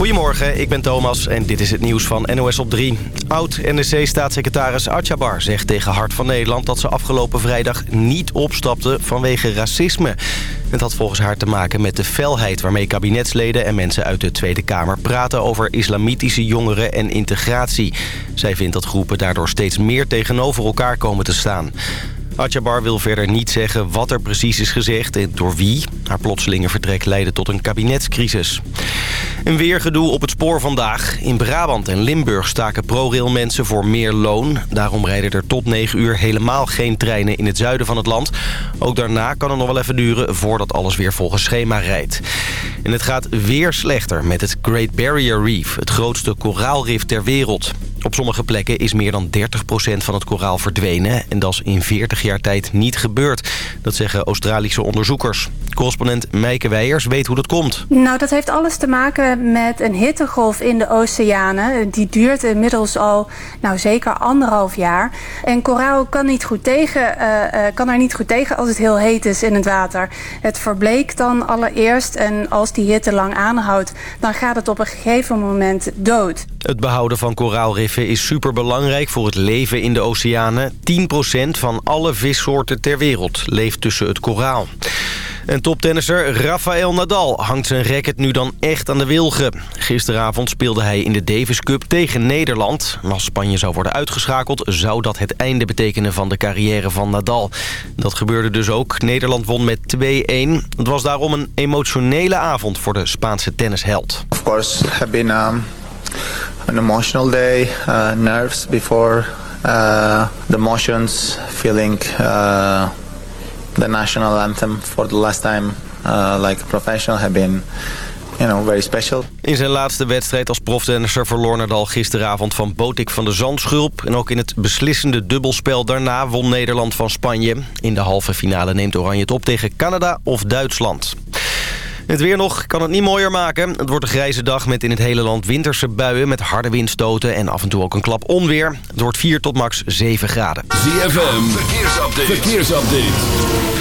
Goedemorgen, ik ben Thomas en dit is het nieuws van NOS op 3. Oud-NSC-staatssecretaris Atjabar zegt tegen Hart van Nederland... dat ze afgelopen vrijdag niet opstapte vanwege racisme. Het had volgens haar te maken met de felheid waarmee kabinetsleden... en mensen uit de Tweede Kamer praten over islamitische jongeren en integratie. Zij vindt dat groepen daardoor steeds meer tegenover elkaar komen te staan. Atjabar wil verder niet zeggen wat er precies is gezegd en door wie. Haar plotselinge vertrek leidde tot een kabinetscrisis. Een weergedoe op het spoor vandaag. In Brabant en Limburg staken ProRail mensen voor meer loon. Daarom rijden er tot 9 uur helemaal geen treinen in het zuiden van het land. Ook daarna kan het nog wel even duren voordat alles weer volgens schema rijdt. En het gaat weer slechter met het Great Barrier Reef, het grootste koraalrif ter wereld. Op sommige plekken is meer dan 30% van het koraal verdwenen... en dat is in 40 jaar tijd niet gebeurd. Dat zeggen Australische onderzoekers. Correspondent Meike Weijers weet hoe dat komt. Nou, dat heeft alles te maken met een hittegolf in de oceanen. Die duurt inmiddels al nou, zeker anderhalf jaar. En koraal kan, niet goed tegen, uh, kan er niet goed tegen als het heel heet is in het water. Het verbleekt dan allereerst en als die hitte lang aanhoudt... dan gaat het op een gegeven moment dood. Het behouden van koraalriffen is superbelangrijk voor het leven in de oceanen. 10% van alle vissoorten ter wereld leeft tussen het koraal. En toptennisser Rafael Nadal hangt zijn racket nu dan echt aan de wilgen. Gisteravond speelde hij in de Davis Cup tegen Nederland. Als Spanje zou worden uitgeschakeld, zou dat het einde betekenen van de carrière van Nadal. Dat gebeurde dus ook. Nederland won met 2-1. Het was daarom een emotionele avond voor de Spaanse tennisheld. Of course, have been um, an emotional day. Uh, nerves before uh, the emotions, feeling. Uh, the national anthem for the last time like a professional have been you know, very special. In zijn laatste wedstrijd als proftennisser verloor Nadal gisteravond van Botik van de Zandschulp. En ook in het beslissende dubbelspel daarna won Nederland van Spanje. In de halve finale neemt Oranje het op tegen Canada of Duitsland. Het weer nog kan het niet mooier maken. Het wordt een grijze dag met in het hele land winterse buien... met harde windstoten en af en toe ook een klap onweer. Het wordt 4 tot max 7 graden. ZFM, verkeersupdate. verkeersupdate.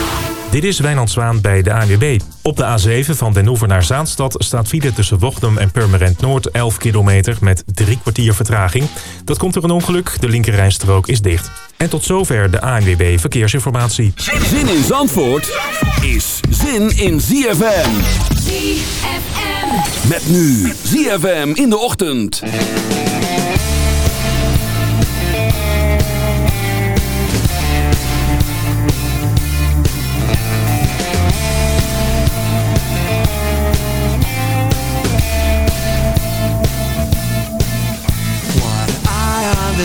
Dit is Wijnand Zwaan bij de ANWB. Op de A7 van Den Oever naar Zaanstad staat file tussen Wochdum en Purmerend Noord 11 kilometer met drie kwartier vertraging. Dat komt door een ongeluk, de linkerrijstrook is dicht. En tot zover de ANWB Verkeersinformatie. Zin in Zandvoort is zin in ZFM. ZFM. Met nu ZFM in de ochtend.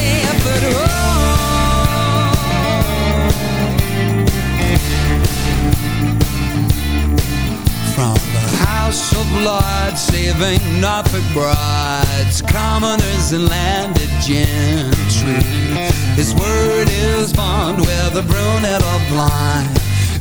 Oh. From the House of Lords, saving Norfolk brides, commoners and landed gentry. His word is bond, whether brunette or blind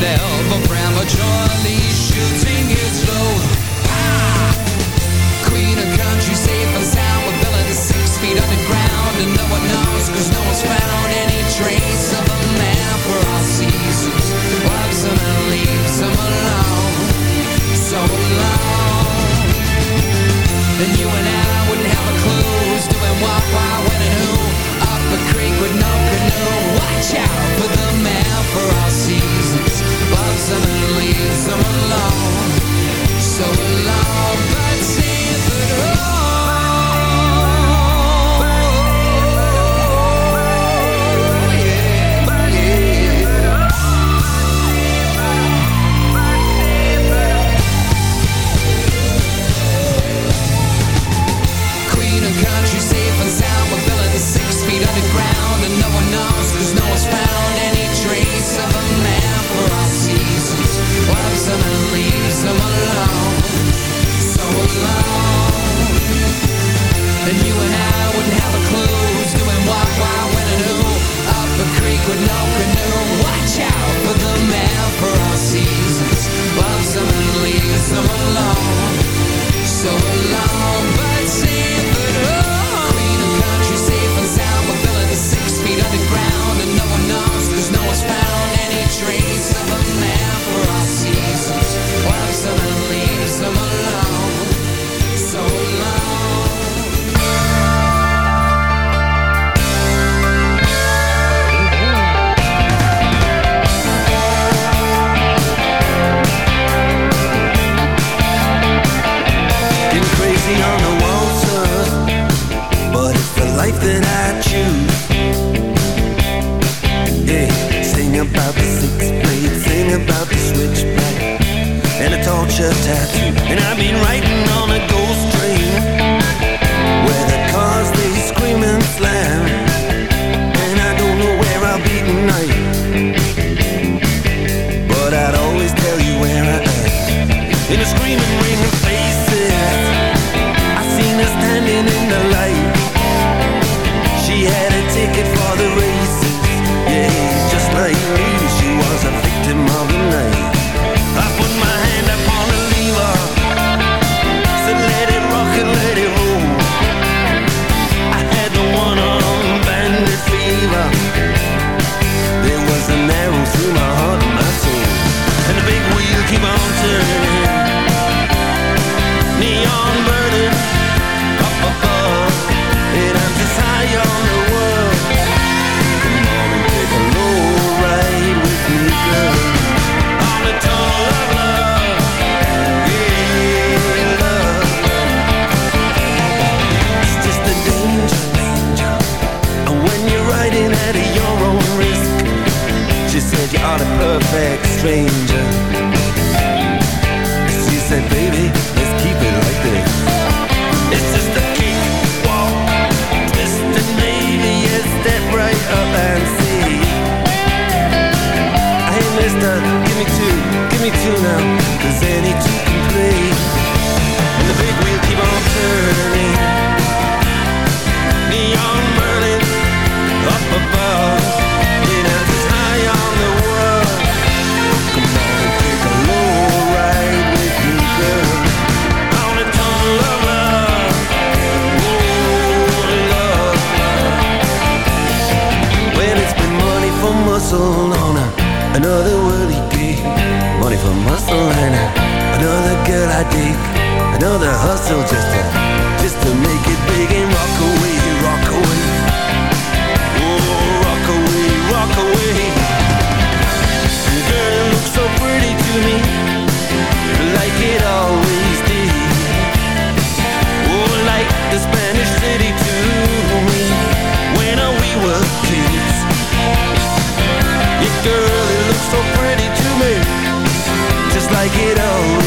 Lindell But prematurely shooting is low! Queen of country, safe and sound With villains six feet underground And no one knows cause no one's found Any trace of a man for all seasons. Walks him and leaves him alone So alone. Then you and I wouldn't have a clue Who's doing what, why, when and who a creek with no canoe Watch out for the man for all seasons. Loves them and leaves them alone. So alone, but see if it it all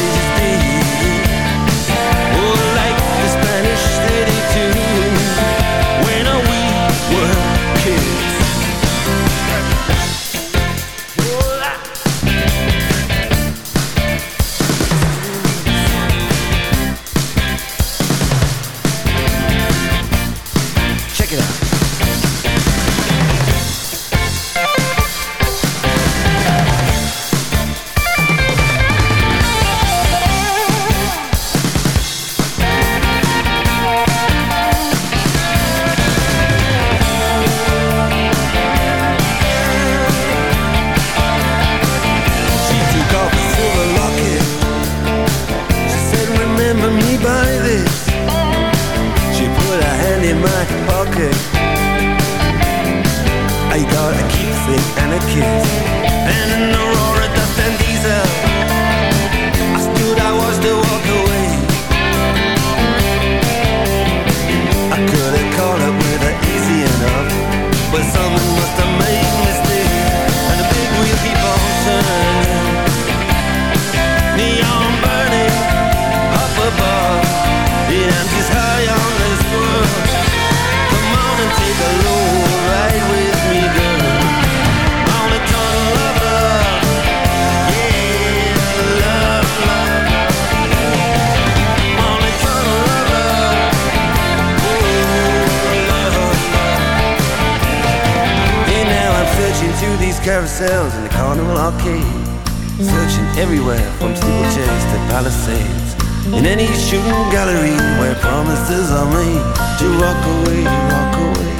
gallery where promises are made to walk away, walk away,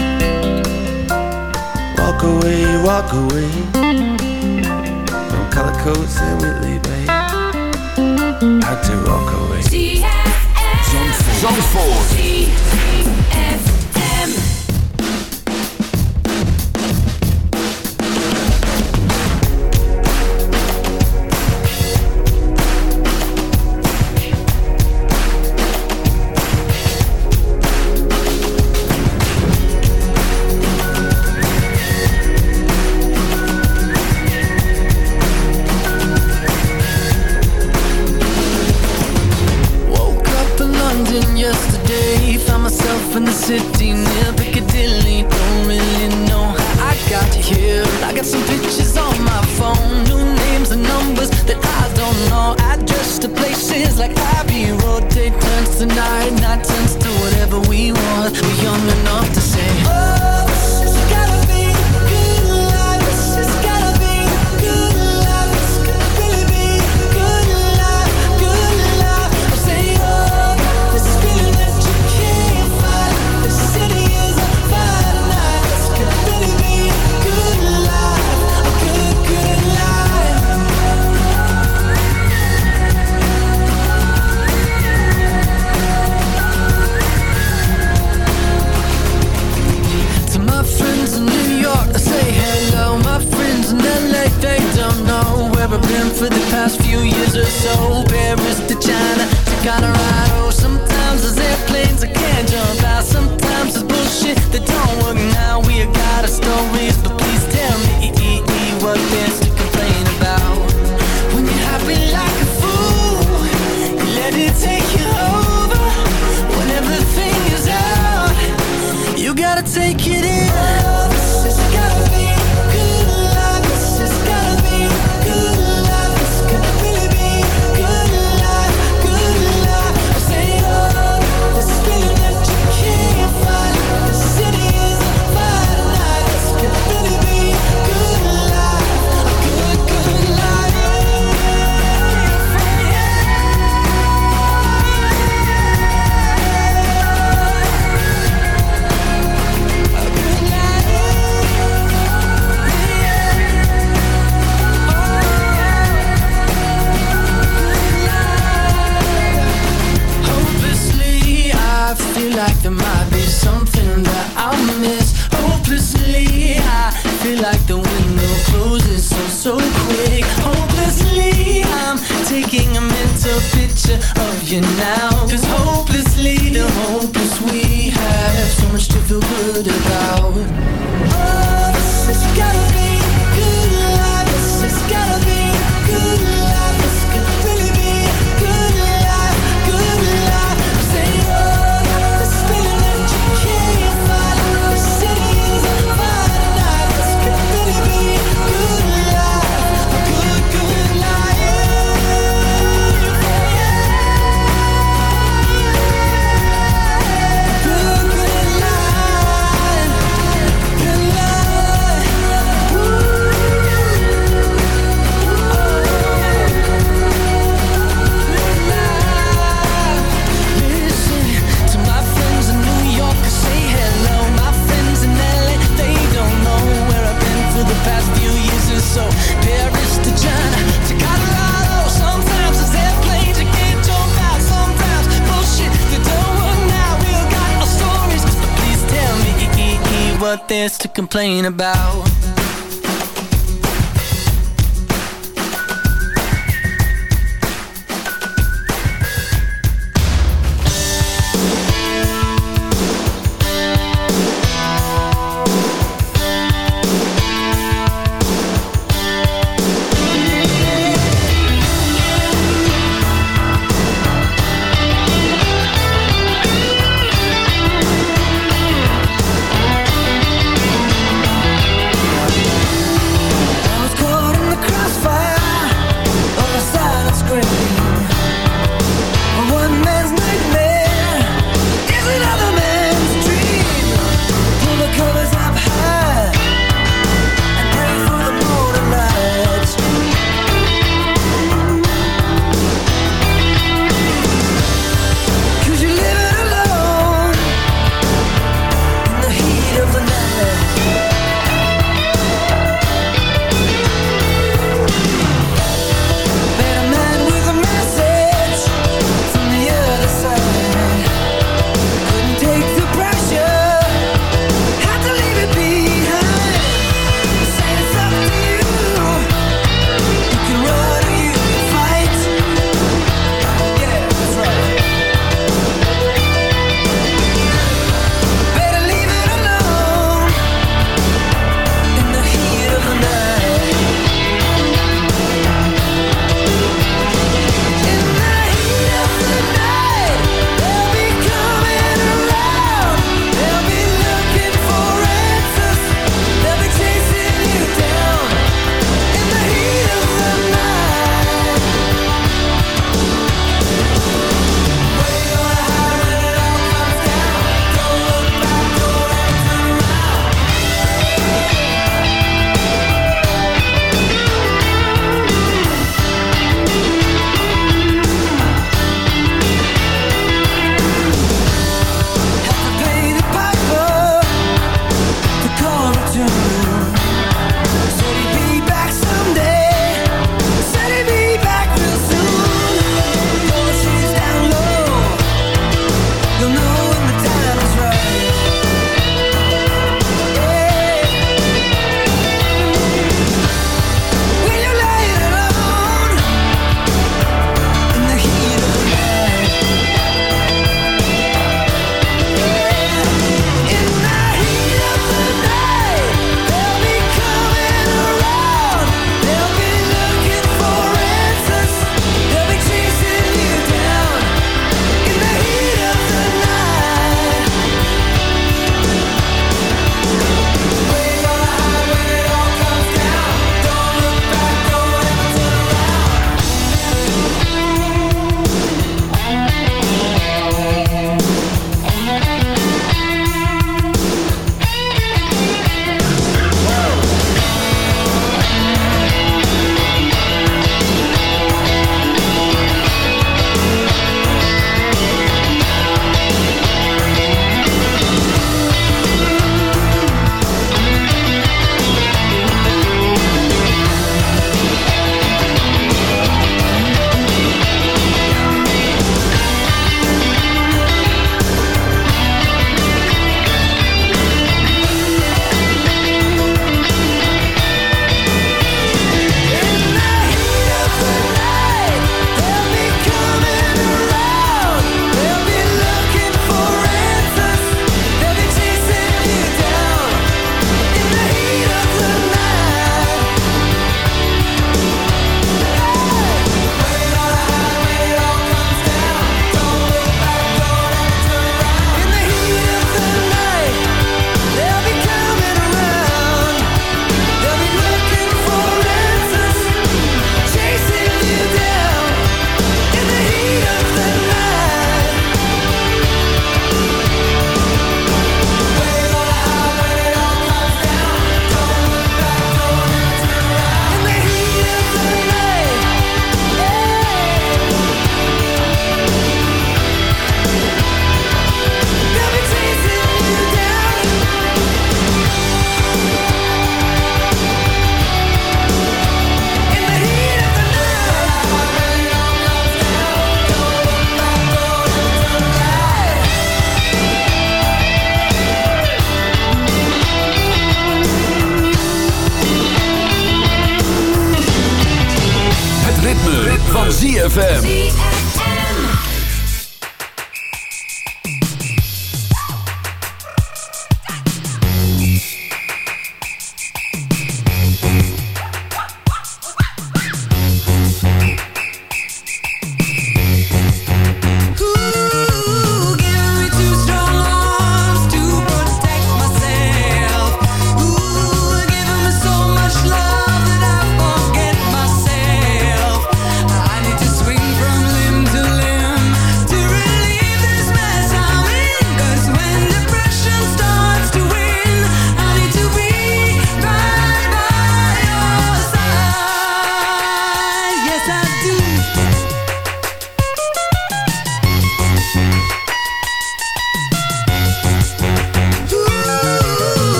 walk away, walk away from Cullercoats and Whitley Bay. Had to walk away. Zandvoort. To complain about.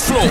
The floor.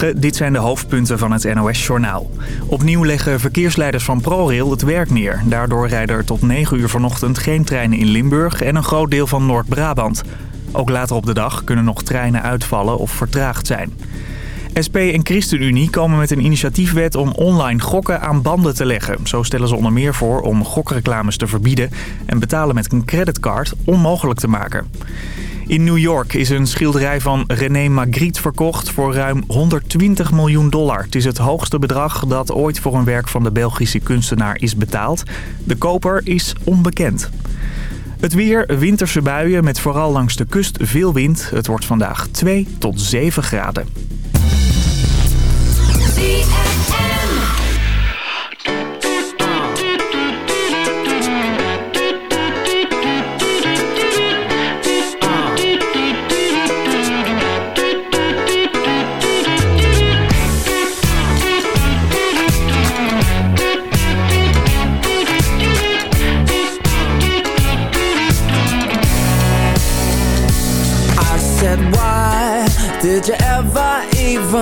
Dit zijn de hoofdpunten van het NOS-journaal. Opnieuw leggen verkeersleiders van ProRail het werk neer. Daardoor rijden er tot 9 uur vanochtend geen treinen in Limburg en een groot deel van Noord-Brabant. Ook later op de dag kunnen nog treinen uitvallen of vertraagd zijn. SP en ChristenUnie komen met een initiatiefwet om online gokken aan banden te leggen. Zo stellen ze onder meer voor om gokreclames te verbieden en betalen met een creditcard onmogelijk te maken. In New York is een schilderij van René Magritte verkocht voor ruim 120 miljoen dollar. Het is het hoogste bedrag dat ooit voor een werk van de Belgische kunstenaar is betaald. De koper is onbekend. Het weer, winterse buien met vooral langs de kust veel wind. Het wordt vandaag 2 tot 7 graden.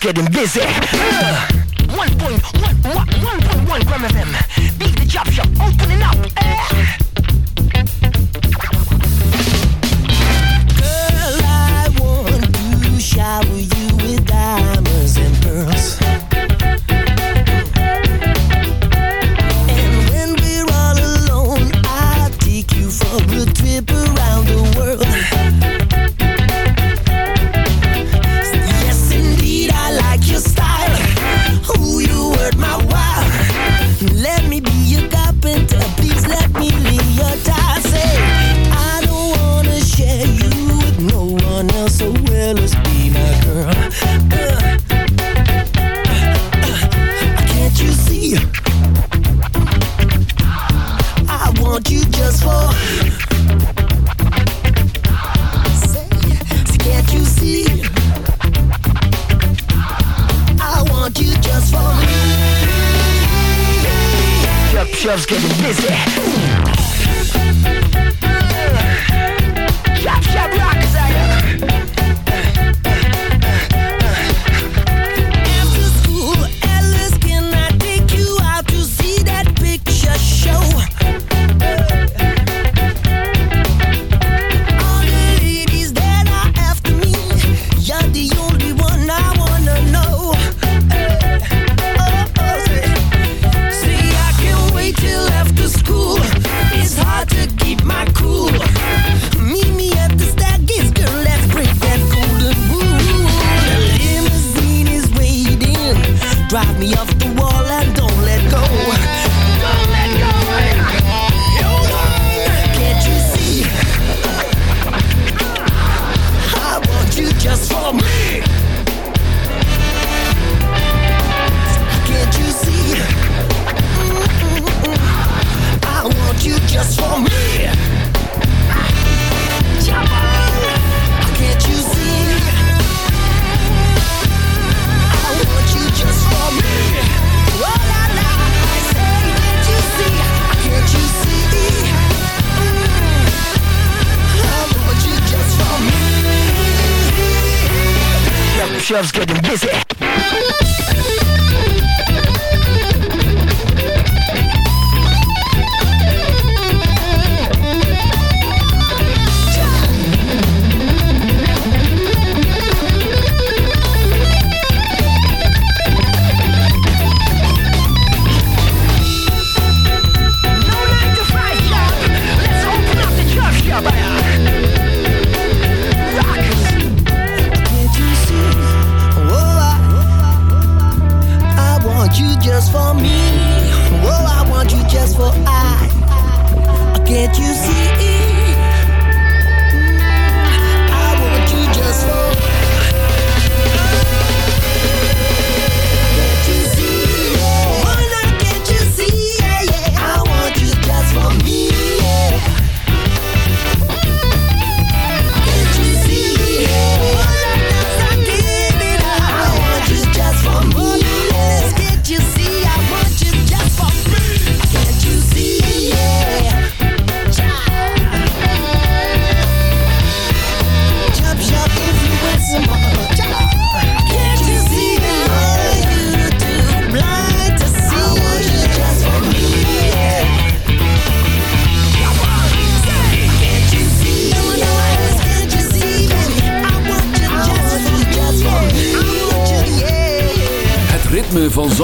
getting busy. Uh,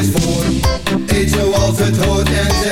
voor. Eet zoals het hoort en